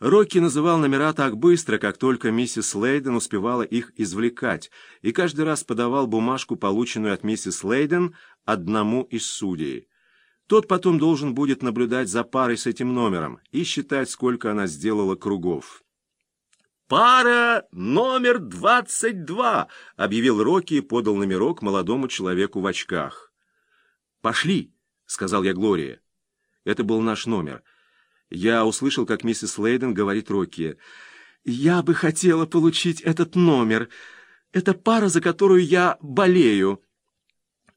Рокки называл номера так быстро, как только миссис Лейден успевала их извлекать, и каждый раз подавал бумажку, полученную от миссис Лейден, одному из судей. Тот потом должен будет наблюдать за парой с этим номером и считать, сколько она сделала кругов. «Пара номер двадцать два!» — объявил Рокки и подал номерок молодому человеку в очках. «Пошли!» — сказал я Глории. Это был наш номер — я услышал, как миссис Лейден говорит Рокки. «Я бы хотела получить этот номер. Это пара, за которую я болею».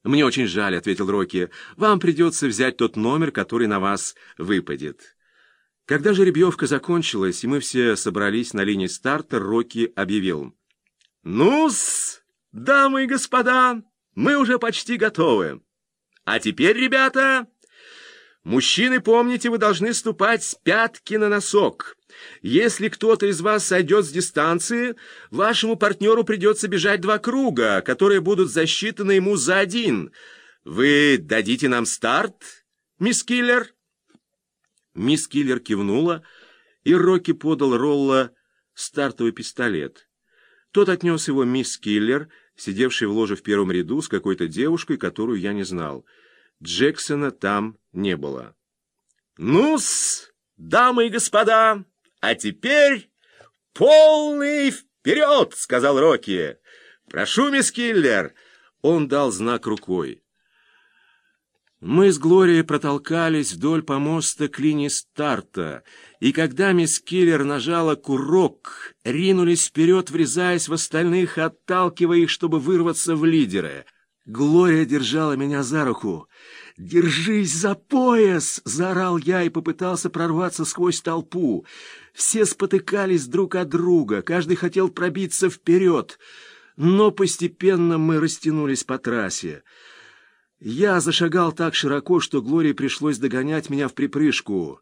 «Мне очень жаль», — ответил Рокки. «Вам придется взять тот номер, который на вас выпадет». Когда жеребьевка закончилась, и мы все собрались на линии старта, Рокки объявил. «Ну-с, дамы и господа, мы уже почти готовы. А теперь, ребята, Мужчины, помните, вы должны ступать с пятки на носок. Если кто-то из вас сойдет с дистанции, вашему партнеру придется бежать два круга, которые будут засчитаны ему за один. Вы дадите нам старт, мисс Киллер?» Мисс Киллер кивнула, и Рокки подал Ролла стартовый пистолет. Тот отнес его мисс Киллер, сидевшей в ложе в первом ряду с какой-то девушкой, которую я не знал. Джексона там не было. «Ну-с, дамы и господа, а теперь полный вперед!» — сказал Рокки. «Прошу, мисс Киллер!» Он дал знак рукой. Мы с Глорией протолкались вдоль помоста к линии старта, и когда мисс Киллер нажала курок, ринулись вперед, врезаясь в остальных, отталкивая их, чтобы вырваться в лидеры. Глория держала меня за руку. «Держись за пояс!» — заорал я и попытался прорваться сквозь толпу. Все спотыкались друг от друга, каждый хотел пробиться вперед, но постепенно мы растянулись по трассе. Я зашагал так широко, что Глории пришлось догонять меня в припрыжку.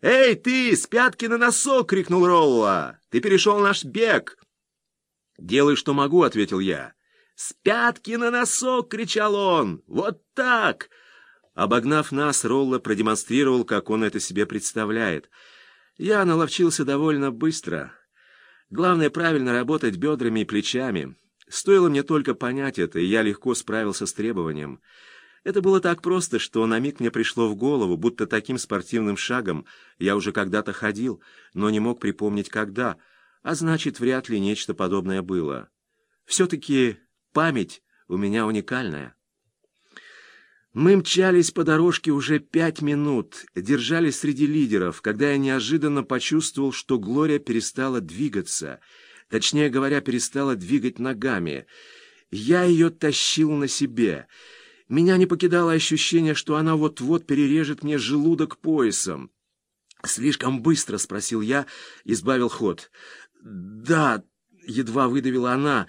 «Эй, ты, с пятки на носок!» — крикнул Ролла. «Ты перешел наш бег!» «Делай, что могу», — ответил я. «С пятки на носок!» — кричал он. «Вот так!» Обогнав нас, Ролла продемонстрировал, как он это себе представляет. Я наловчился довольно быстро. Главное правильно работать бедрами и плечами. Стоило мне только понять это, и я легко справился с требованием. Это было так просто, что на миг мне пришло в голову, будто таким спортивным шагом я уже когда-то ходил, но не мог припомнить когда, а значит, вряд ли нечто подобное было. Все-таки память у меня уникальная. Мы мчались по дорожке уже пять минут, держались среди лидеров, когда я неожиданно почувствовал, что Глория перестала двигаться, точнее говоря, перестала двигать ногами. Я ее тащил на себе. Меня не покидало ощущение, что она вот-вот перережет мне желудок поясом. «Слишком быстро?» — спросил я, избавил ход. «Да», — едва выдавила она.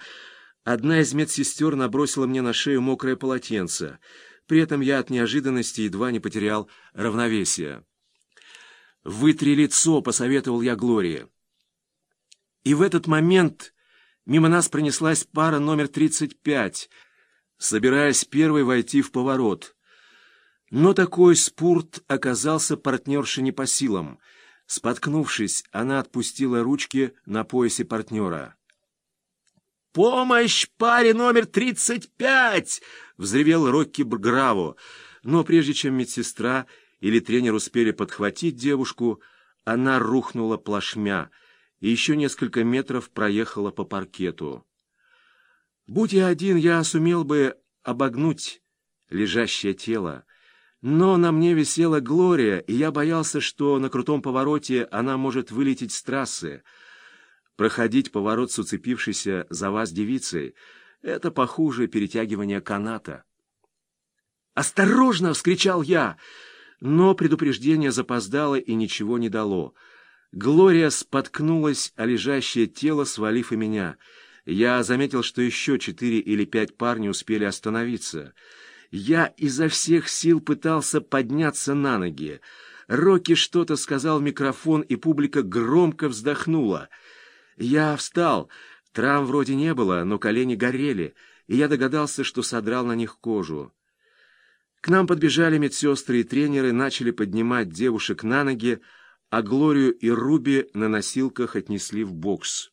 Одна из медсестер набросила мне на шею мокрое полотенце — при этом я от неожиданности едва не потерял равновесие. «Вытри лицо», — посоветовал я Глории. И в этот момент мимо нас пронеслась пара номер 35, собираясь первой войти в поворот. Но такой спорт оказался партнерше не по силам. Споткнувшись, она отпустила ручки на поясе партнера. «Помощь паре номер тридцать пять!» — взревел Рокки Браво. Но прежде чем медсестра или тренер успели подхватить девушку, она рухнула плашмя и еще несколько метров проехала по паркету. Будь я один, я сумел бы обогнуть лежащее тело. Но на мне висела Глория, и я боялся, что на крутом повороте она может вылететь с трассы. Проходить поворот с уцепившейся за вас девицей — это похуже перетягивания каната. «Осторожно!» — вскричал я, но предупреждение запоздало и ничего не дало. Глория споткнулась о лежащее тело, свалив и меня. Я заметил, что еще четыре или пять парней успели остановиться. Я изо всех сил пытался подняться на ноги. Рокки что-то сказал в микрофон, и публика громко вздохнула — я встал. Травм вроде не было, но колени горели, и я догадался, что содрал на них кожу. К нам подбежали медсестры и тренеры, начали поднимать девушек на ноги, а Глорию и Руби на носилках отнесли в бокс.